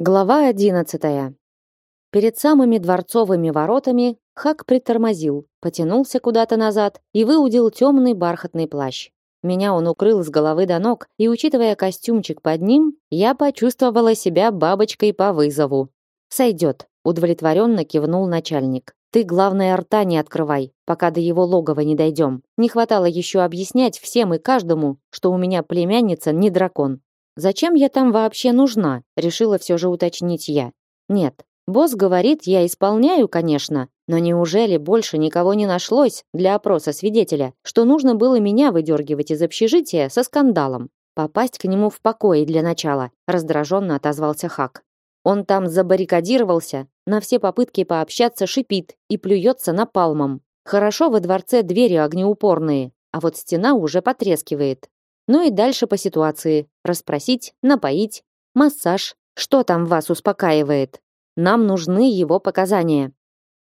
Глава одиннадцатая. Перед самыми дворцовыми воротами Хак притормозил, потянулся куда-то назад и выудил темный бархатный плащ. Меня он укрыл с головы до ног, и, учитывая костюмчик под ним, я почувствовала себя бабочкой по вызову. «Сойдет», — удовлетворенно кивнул начальник. «Ты, главное, рта не открывай, пока до его логова не дойдем. Не хватало еще объяснять всем и каждому, что у меня племянница не дракон. Зачем я там вообще нужна? Решила все же уточнить я. Нет, босс говорит, я исполняю, конечно, но неужели больше никого не нашлось для опроса свидетеля, что нужно было меня выдергивать из общежития со скандалом? Попасть к нему в покое для начала, раздраженно отозвался Хак. Он там забаррикадировался, на все попытки пообщаться шипит и плюется напалмом. Хорошо во дворце двери огнеупорные, а вот стена уже потрескивает. Ну и дальше по ситуации. Расспросить, напоить, массаж. Что там вас успокаивает? Нам нужны его показания.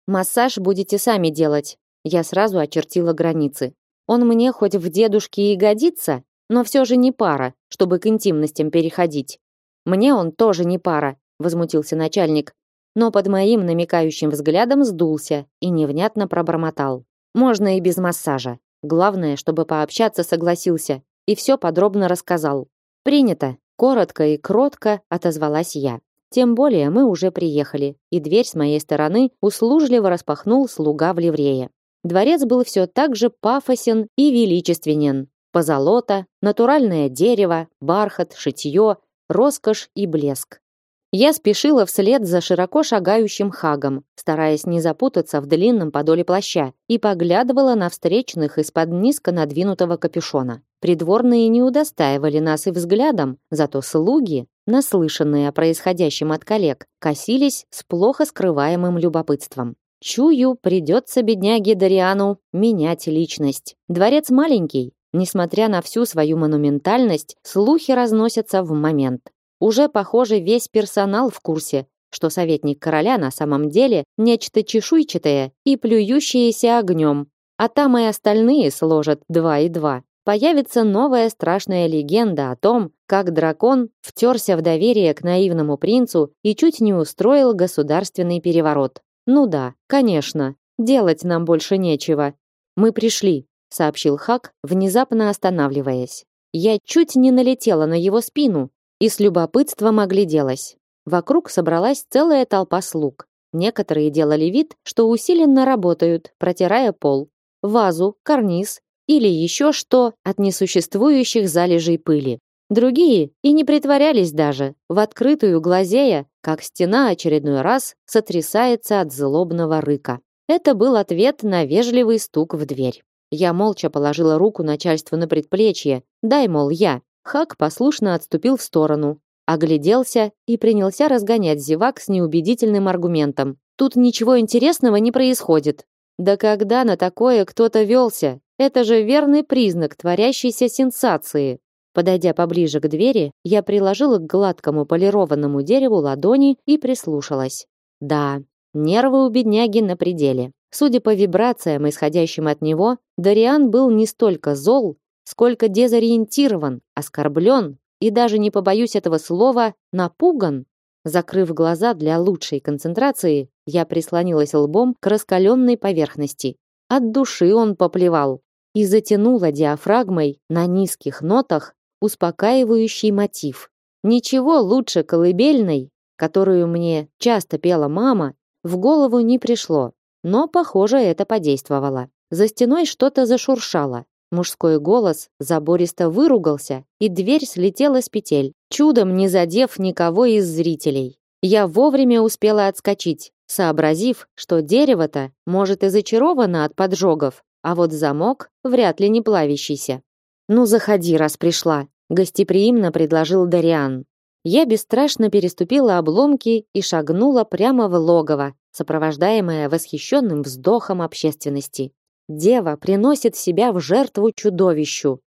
Массаж будете сами делать. Я сразу очертила границы. Он мне хоть в дедушке и годится, но все же не пара, чтобы к интимностям переходить. Мне он тоже не пара, возмутился начальник, но под моим намекающим взглядом сдулся и невнятно пробормотал. Можно и без массажа. Главное, чтобы пообщаться согласился и все подробно рассказал. Принято, коротко и кротко отозвалась я. Тем более мы уже приехали, и дверь с моей стороны услужливо распахнул слуга в ливрее. Дворец был все так же пафосен и величественен. Позолота, натуральное дерево, бархат, шитье, роскошь и блеск. Я спешила вслед за широко шагающим хагом, стараясь не запутаться в длинном подоле плаща, и поглядывала на встречных из-под низко надвинутого капюшона. Придворные не удостаивали нас и взглядом, зато слуги, наслышанные о происходящем от коллег, косились с плохо скрываемым любопытством. Чую, придется бедняге Дариану менять личность. Дворец маленький, несмотря на всю свою монументальность, слухи разносятся в момент. Уже, похоже, весь персонал в курсе, что советник короля на самом деле нечто чешуйчатое и плюющееся огнем, а там и остальные сложат два и два. Появится новая страшная легенда о том, как дракон втерся в доверие к наивному принцу и чуть не устроил государственный переворот. Ну да, конечно, делать нам больше нечего. Мы пришли, сообщил Хак, внезапно останавливаясь. Я чуть не налетела на его спину, и с любопытством огляделась. Вокруг собралась целая толпа слуг. Некоторые делали вид, что усиленно работают, протирая пол, вазу, карниз или еще что от несуществующих залежей пыли. Другие и не притворялись даже, в открытую глазея, как стена очередной раз сотрясается от злобного рыка. Это был ответ на вежливый стук в дверь. Я молча положила руку начальству на предплечье. Дай, мол, я. Хак послушно отступил в сторону, огляделся и принялся разгонять зевак с неубедительным аргументом. Тут ничего интересного не происходит. Да когда на такое кто-то велся? Это же верный признак творящейся сенсации. Подойдя поближе к двери, я приложила к гладкому полированному дереву ладони и прислушалась. Да, нервы у бедняги на пределе. Судя по вибрациям, исходящим от него, Дариан был не столько зол, сколько дезориентирован, оскорблен и даже не побоюсь этого слова, напуган. Закрыв глаза для лучшей концентрации, я прислонилась лбом к раскаленной поверхности. От души он поплевал и затянула диафрагмой на низких нотах успокаивающий мотив. Ничего лучше колыбельной, которую мне часто пела мама, в голову не пришло, но, похоже, это подействовало. За стеной что-то зашуршало, Мужской голос забористо выругался, и дверь слетела с петель, чудом не задев никого из зрителей. Я вовремя успела отскочить, сообразив, что дерево-то, может, и зачаровано от поджогов, а вот замок вряд ли не плавящийся. «Ну, заходи, раз пришла», — гостеприимно предложил Дариан. Я бесстрашно переступила обломки и шагнула прямо в логово, сопровождаемая восхищенным вздохом общественности. Дева приносит себя в жертву чудовищу.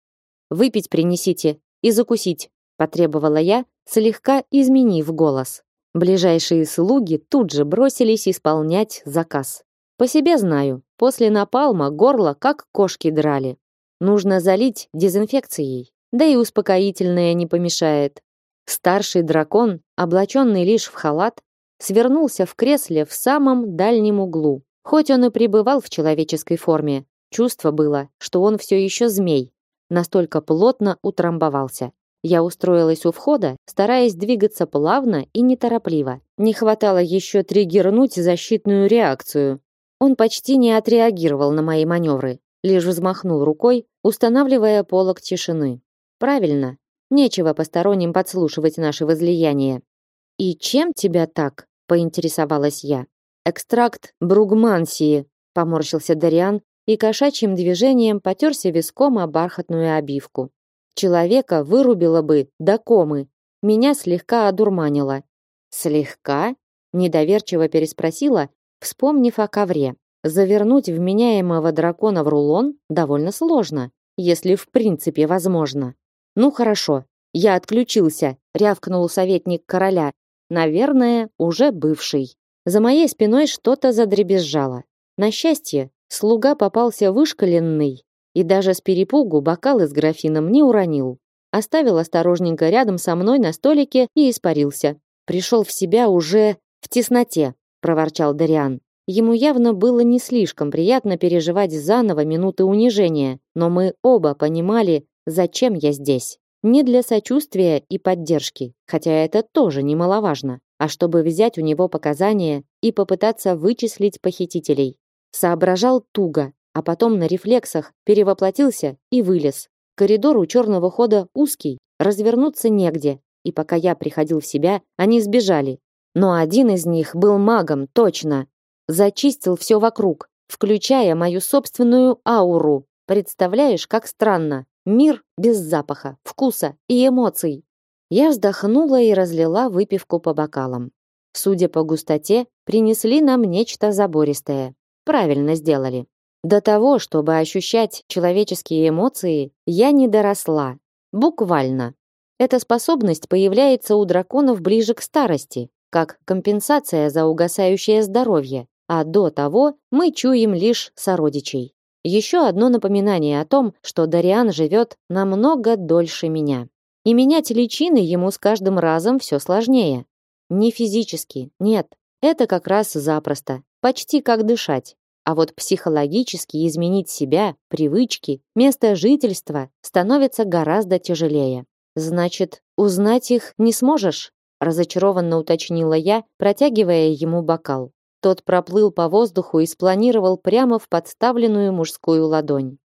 Выпить принесите и закусить, потребовала я, слегка изменив голос. Ближайшие слуги тут же бросились исполнять заказ. По себе знаю, после напалма горло как кошки драли. Нужно залить дезинфекцией, да и успокоительное не помешает. Старший дракон, облаченный лишь в халат, свернулся в кресле в самом дальнем углу. Хоть он и пребывал в человеческой форме, чувство было, что он все еще змей, настолько плотно утрамбовался. Я устроилась у входа, стараясь двигаться плавно и неторопливо. Не хватало еще триггернуть защитную реакцию. Он почти не отреагировал на мои маневры, лишь взмахнул рукой, устанавливая полог тишины. Правильно, нечего посторонним подслушивать наши возлияния. «И чем тебя так?» — поинтересовалась я. «Экстракт бругмансии», — поморщился Дариан и кошачьим движением потерся виском о бархатную обивку. Человека вырубило бы до комы. Меня слегка одурманило. «Слегка?» — недоверчиво переспросила, вспомнив о ковре. Завернуть вменяемого дракона в рулон довольно сложно, если в принципе возможно. Ну хорошо, я отключился, рявкнул советник короля, наверное, уже бывший. За моей спиной что-то задребезжало. На счастье, слуга попался вышколенный и даже с перепугу бокал с графином не уронил. Оставил осторожненько рядом со мной на столике и испарился. Пришел в себя уже в тесноте, проворчал Дариан. Ему явно было не слишком приятно переживать заново минуты унижения, но мы оба понимали, зачем я здесь. Не для сочувствия и поддержки, хотя это тоже немаловажно, а чтобы взять у него показания и попытаться вычислить похитителей. Соображал туго, а потом на рефлексах перевоплотился и вылез. Коридор у черного хода узкий, развернуться негде, и пока я приходил в себя, они сбежали. Но один из них был магом, точно. Зачистил все вокруг, включая мою собственную ауру. Представляешь, как странно. Мир без запаха, вкуса и эмоций. Я вздохнула и разлила выпивку по бокалам. Судя по густоте, принесли нам нечто забористое. Правильно сделали. До того, чтобы ощущать человеческие эмоции, я не доросла. Буквально. Эта способность появляется у драконов ближе к старости, как компенсация за угасающее здоровье, а до того мы чуем лишь сородичей. Еще одно напоминание о том, что Дариан живет намного дольше меня. И менять личины ему с каждым разом все сложнее. Не физически, нет. Это как раз запросто. Почти как дышать. А вот психологически изменить себя, привычки, место жительства становится гораздо тяжелее. Значит, узнать их не сможешь? разочарованно уточнила я, протягивая ему бокал. Тот проплыл по воздуху и спланировал прямо в подставленную мужскую ладонь.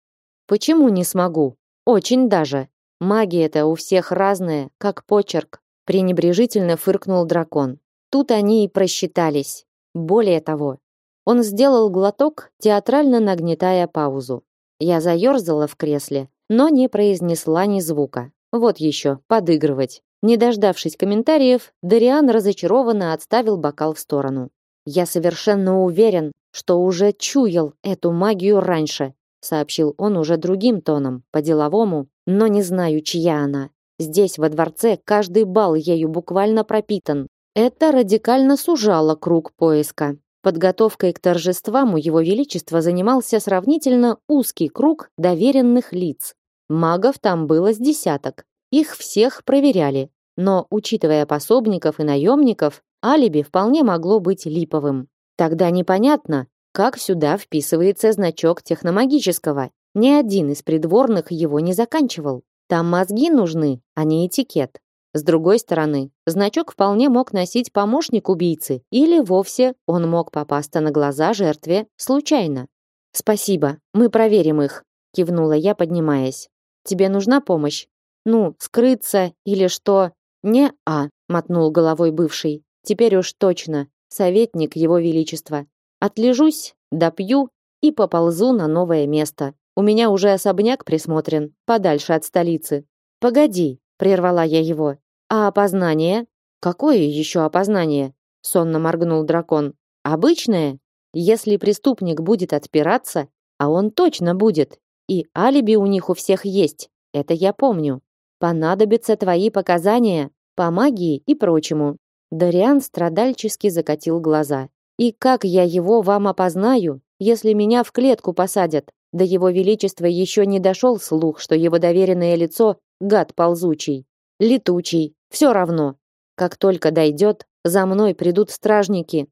Почему не смогу? Очень даже. Магия-то у всех разная, как почерк, пренебрежительно фыркнул дракон. Тут они и просчитались. Более того, он сделал глоток, театрально нагнетая паузу. Я заерзала в кресле, но не произнесла ни звука. Вот еще, подыгрывать. Не дождавшись комментариев, Дариан разочарованно отставил бокал в сторону. Я совершенно уверен, что уже чуял эту магию раньше, сообщил он уже другим тоном, по-деловому, но не знаю, чья она. Здесь во дворце каждый бал ею буквально пропитан. Это радикально сужало круг поиска. Подготовкой к торжествам у его величества занимался сравнительно узкий круг доверенных лиц. Магов там было с десяток. Их всех проверяли, но, учитывая пособников и наемников, алиби вполне могло быть липовым. Тогда непонятно, как сюда вписывается значок техномагического. Ни один из придворных его не заканчивал. Там мозги нужны, а не этикет. С другой стороны, значок вполне мог носить помощник убийцы, или вовсе он мог попасться на глаза жертве случайно. Спасибо, мы проверим их, кивнула я, поднимаясь. Тебе нужна помощь? Ну, скрыться или что? Не, а, мотнул головой бывший. Теперь уж точно, советник его величества. Отлежусь, допью и поползу на новое место. У меня уже особняк присмотрен, подальше от столицы. Погоди, прервала я его. А опознание? Какое еще опознание? сонно моргнул дракон. Обычное? Если преступник будет отпираться, а он точно будет, и алиби у них у всех есть. Это я помню. Понадобятся твои показания по магии и прочему. Дариан страдальчески закатил глаза. И как я его вам опознаю, если меня в клетку посадят? До его величества еще не дошел слух, что его доверенное лицо гад ползучий, летучий, Все равно. Как только дойдет, за мной придут стражники.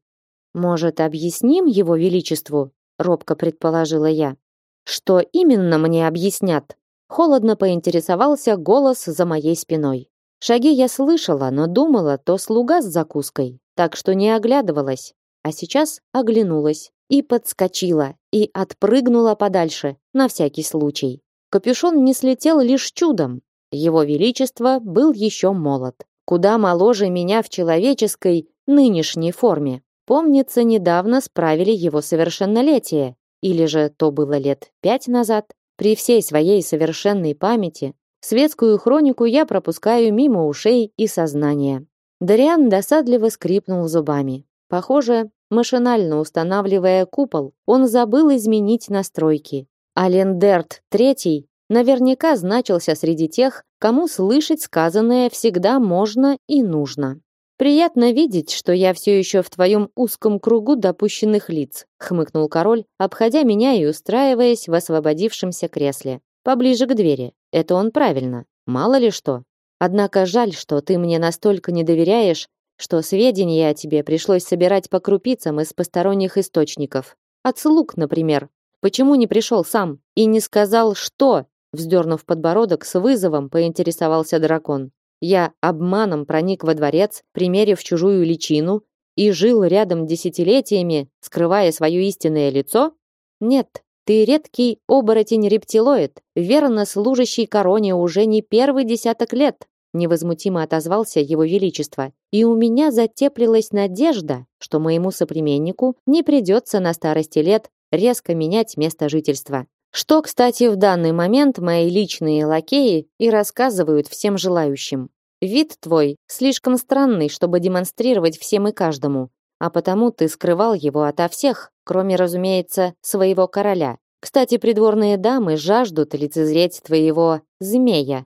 Может, объясним его величеству? Робко предположила я. Что именно мне объяснят? Холодно поинтересовался голос за моей спиной. Шаги я слышала, но думала, то слуга с закуской, так что не оглядывалась. А сейчас оглянулась и подскочила, и отпрыгнула подальше, на всякий случай. Капюшон не слетел лишь чудом. Его величество был еще молод, куда моложе меня в человеческой нынешней форме. Помнится, недавно справили его совершеннолетие, или же то было лет пять назад. При всей своей совершенной памяти светскую хронику я пропускаю мимо ушей и сознания. Дариан досадливо скрипнул зубами. Похоже, машинально устанавливая купол, он забыл изменить настройки. А Лендерт III наверняка значился среди тех, кому слышать сказанное всегда можно и нужно. Приятно видеть, что я все еще в твоем узком кругу допущенных лиц, хмыкнул король, обходя меня и устраиваясь в освободившемся кресле, поближе к двери. Это он правильно. Мало ли что. Однако жаль, что ты мне настолько не доверяешь, что сведения о тебе пришлось собирать по крупицам из посторонних источников. От слуг, например. Почему не пришел сам и не сказал, что? Вздернув подбородок с вызовом, поинтересовался дракон. Я обманом проник во дворец, примерив чужую личину и жил рядом десятилетиями, скрывая свое истинное лицо? Нет, ты редкий оборотень-рептилоид, верно служащий короне уже не первый десяток лет, невозмутимо отозвался его величество. И у меня затеплилась надежда, что моему соплеменнику не придется на старости лет резко менять место жительства. Что, кстати, в данный момент мои личные лакеи и рассказывают всем желающим. Вид твой слишком странный, чтобы демонстрировать всем и каждому, а потому ты скрывал его ото всех, кроме, разумеется, своего короля. Кстати, придворные дамы жаждут лицезреть твоего змея.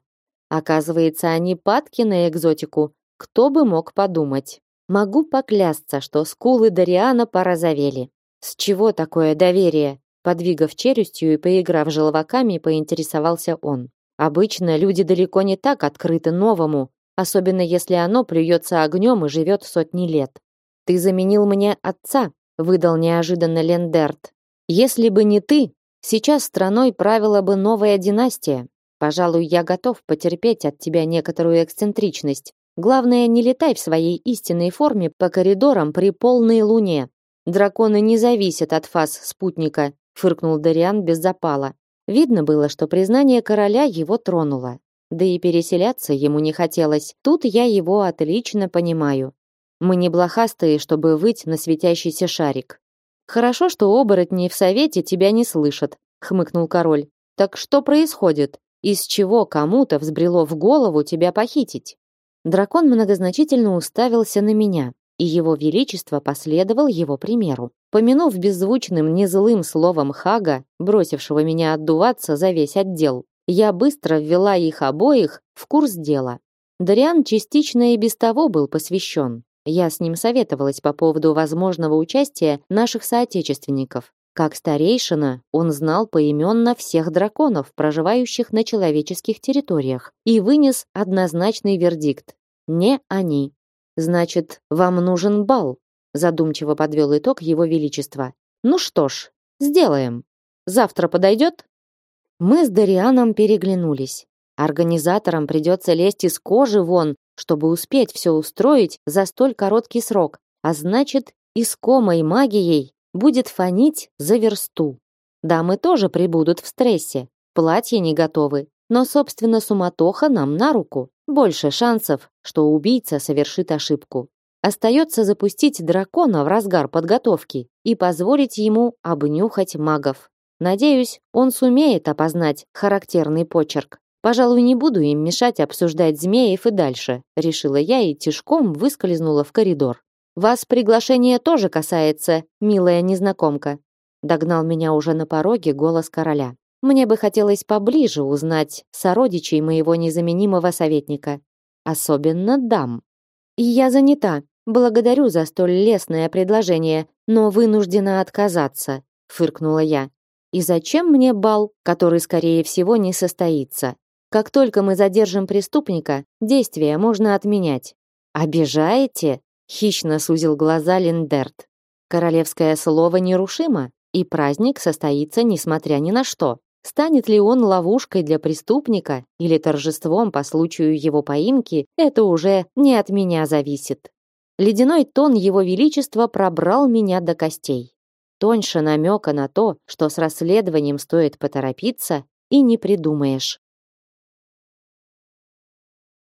Оказывается, они падки на экзотику. Кто бы мог подумать? Могу поклясться, что скулы Дариана порозовели. С чего такое доверие? Подвигав челюстью и поиграв желваками, поинтересовался он. Обычно люди далеко не так открыты новому, особенно если оно плюется огнем и живет сотни лет. Ты заменил мне отца, выдал неожиданно Лендерт. Если бы не ты, сейчас страной правила бы новая династия. Пожалуй, я готов потерпеть от тебя некоторую эксцентричность. Главное, не летай в своей истинной форме по коридорам при полной луне. Драконы не зависят от фаз спутника, фыркнул Дариан без запала. Видно было, что признание короля его тронуло. Да и переселяться ему не хотелось. Тут я его отлично понимаю. Мы не блохастые, чтобы выть на светящийся шарик. Хорошо, что оборотни в совете тебя не слышат, хмыкнул король. Так что происходит? Из чего кому-то взбрело в голову тебя похитить? Дракон многозначительно уставился на меня и его величество последовал его примеру. Помянув беззвучным незлым словом Хага, бросившего меня отдуваться за весь отдел, я быстро ввела их обоих в курс дела. Дариан частично и без того был посвящен. Я с ним советовалась по поводу возможного участия наших соотечественников. Как старейшина, он знал поименно всех драконов, проживающих на человеческих территориях, и вынес однозначный вердикт. Не они. Значит, вам нужен бал, задумчиво подвел итог его величество. Ну что ж, сделаем. Завтра подойдет? Мы с Дарианом переглянулись. Организаторам придется лезть из кожи вон, чтобы успеть все устроить за столь короткий срок, а значит, искомой магией будет фонить за версту. Дамы тоже прибудут в стрессе, платья не готовы, но, собственно, суматоха нам на руку. Больше шансов, что убийца совершит ошибку. Остается запустить дракона в разгар подготовки и позволить ему обнюхать магов. Надеюсь, он сумеет опознать характерный почерк. Пожалуй, не буду им мешать обсуждать змеев и дальше, решила я и тишком выскользнула в коридор. Вас приглашение тоже касается, милая незнакомка. Догнал меня уже на пороге голос короля. Мне бы хотелось поближе узнать сородичей моего незаменимого советника, особенно дам. Я занята. Благодарю за столь лестное предложение, но вынуждена отказаться, фыркнула я. И зачем мне бал, который скорее всего не состоится? Как только мы задержим преступника, действие можно отменять. Обижаете? Хищно сузил глаза Линдерт. Королевское слово нерушимо, и праздник состоится несмотря ни на что. Станет ли он ловушкой для преступника или торжеством по случаю его поимки, это уже не от меня зависит. Ледяной тон его величества пробрал меня до костей. Тоньше намека на то, что с расследованием стоит поторопиться, и не придумаешь.